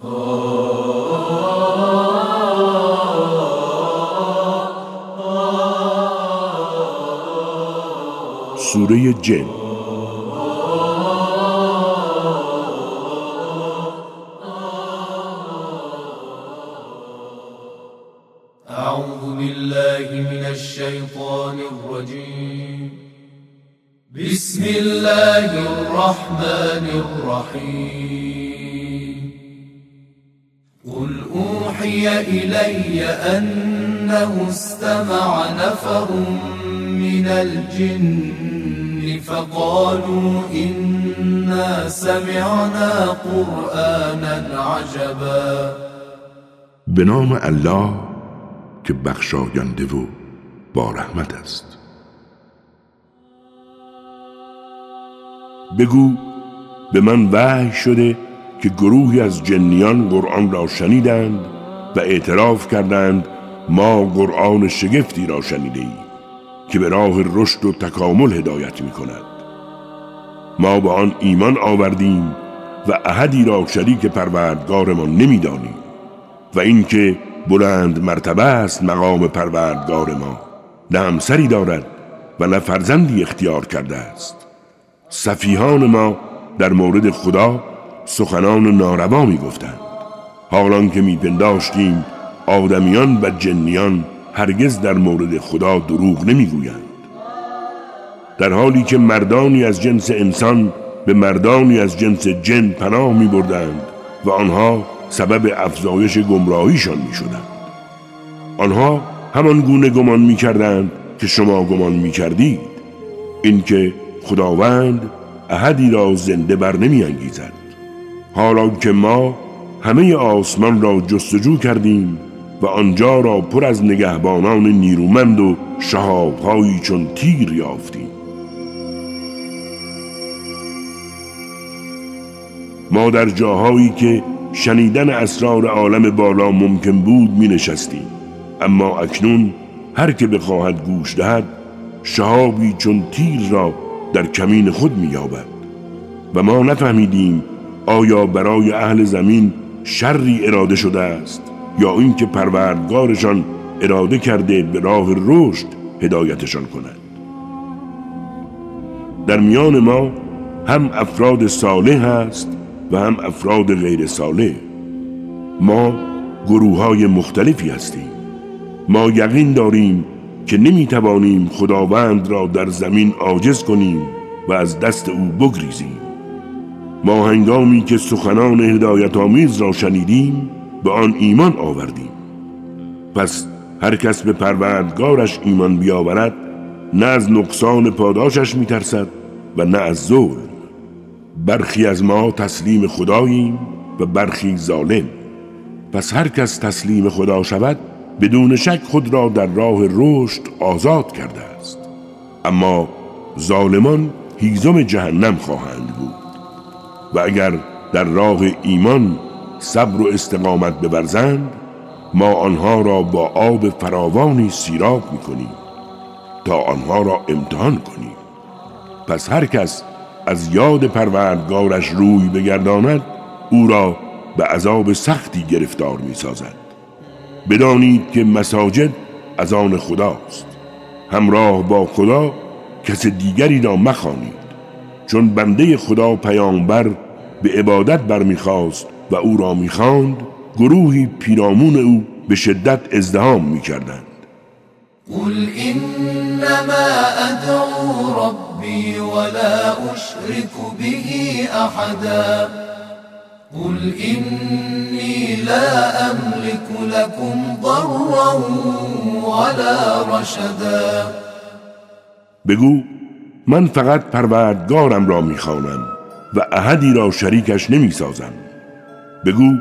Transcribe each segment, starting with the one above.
سوره جن. أعوذ بالله من الشيطان الرجيم. بسم الله الرحمن الرحيم. قل أوحي إلي أنه استمع نفر من الجن فقالوا إنا سمعنا قرآنا عجبا. به الله که بخشاینده و با رحمت است. بگو به من وحی شده که گروهی از جنیان قرآن را شنیدند و اعتراف کردند ما قرآن شگفتی را شنیده ایم که به راه رشد و تکامل هدایت می کند ما به آن ایمان آوردیم و احدی را شریک پروردگارمان نمی‌دانیم و اینکه بلند مرتبه است مقام پروردگار ما نه همسری دارد و نه فرزندی اختیار کرده است. صفیحان ما در مورد خدا سخنان ناروا می گفتند حالان که می پنداشتیم آدمیان و جنیان هرگز در مورد خدا دروغ نمی‌گویند. در حالی که مردانی از جنس انسان به مردانی از جنس جن پناه می بردند و آنها سبب افزایش گمراهیشان می شدند. آنها همان گونه گمان می کردند که شما گمان می کردید اینکه خداوند احدی را زنده بر نمی انگیزد حالا که ما همه آسمان را جستجو کردیم و آنجا را پر از نگهبانان نیرومند و شهابهایی چون تیر یافتیم. ما در جاهایی که شنیدن اسرار عالم بالا ممکن بود می نشستیم اما اکنون هر که بخواهد گوش دهد شهابی چون تیر را در کمین خود می یابد و ما نفهمیدیم آیا برای اهل زمین شری اراده شده است یا اینکه پروردگارشان اراده کرده به راه رشد هدایتشان کند؟ در میان ما هم افراد صالح هست و هم افراد غیر صالح. ما گروه های مختلفی هستیم. ما یقین داریم که نمی توانیم خداوند را در زمین عاجز کنیم و از دست او بگریزیم. ما هنگامی که سخنان هدایت آمیز را شنیدیم به آن ایمان آوردیم. پس هر کس به پروردگارش ایمان بیاورد نه از نقصان پاداشش میترسد و نه از ظلم. برخی از ما تسلیم خداییم و برخی ظالم. پس هر کس تسلیم خدا شود بدون شک خود را در راه رشد آزاد کرده است. اما ظالمان هیزم جهنم خواهند بود. و اگر در راه ایمان صبر و استقامت ببرزند ما آنها را با آب فراوانی سیراب می‌کنیم تا آنها را امتحان کنیم. پس هر کس از یاد پروردگارش روی بگرداند او را به عذاب سختی گرفتار می سازد بدانید که مساجد از آن خداست. همراه با خدا کس دیگری را مخوانید. چون بنده خدا پیامبر به عبادت برمیخواست و او را می‌خواند گروهی پیرامون او به شدت ازدهام می‌کردند. قل انما ادعو ربی ولا اشرك به احدا. قل اني لا املك لكم ضرا ولا رشدا. بگو من فقط پروردگارم را می‌خوانم و احدی را شریکش نمی‌سازم. بگو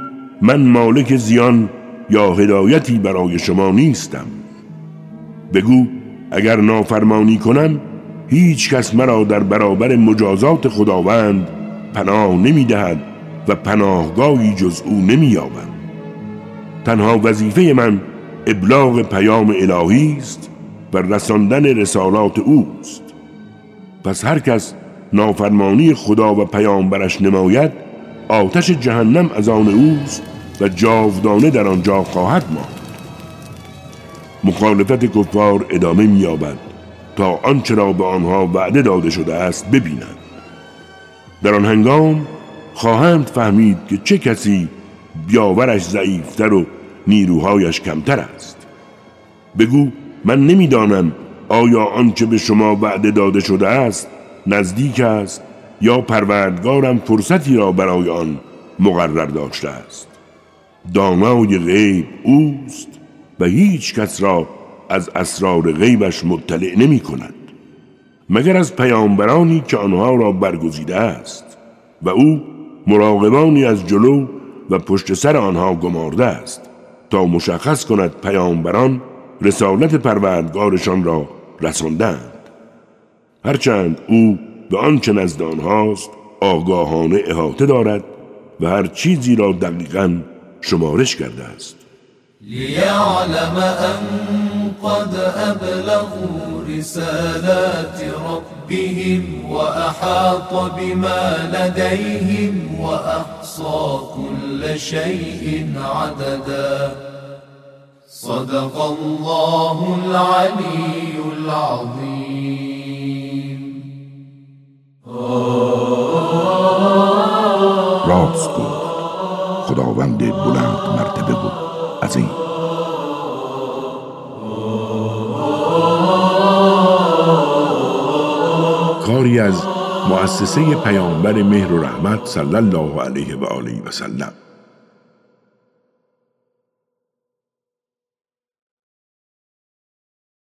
من مالک زیان یا هدایتی برای شما نیستم؟ بگو اگر نافرمانی کنم هیچ کس مرا در برابر مجازات خداوند پناه نمی دهد و پناهگاهی جز او نمی یابم تنها وظیفه من ابلاغ پیام الهی است و رساندن رسالات اوست. پس هر کس نافرمانی خدا و پیامبرش نماید آتش جهنم از آن اوست و جاودانه در آنجا خواهد ماند. مخالفت کفار ادامه مییابد تا آنچه را به آنها وعده داده شده است ببینند. در آن هنگام خواهند فهمید که چه کسی بیاورش ضعیفتر و نیروهایش کمتر است. بگو من نمی‌دانم آیا آنچه به شما وعده داده شده است نزدیک است یا پروردگارم فرصتی را برای آن مقرر داشته است؟ دانای غیب اوست و هیچ کس را از اسرار غیبش مطلع نمی کند. مگر از پیامبرانی که آنها را برگزیده است و او مراقبانی از جلو و پشت سر آنها گمارده است تا مشخص کند پیامبران رسالت پروردگارشان را رساندند. هرچند او به آنچه نزد آنهاست آگاهانه احاطه دارد و هر چیزی را دقیقا شمارش کرده است. لیعلم ان قد ابلغوا رسالات ربهم واحاط بما لديهم واحصى كل شيء عددا. صدق الله العلي العظيم راست گفت خداوند بلند مرتبه بود. عظیم کاری از مؤسسه پیامبر مهر و رحمت صلی الله علیه و آله و سلم.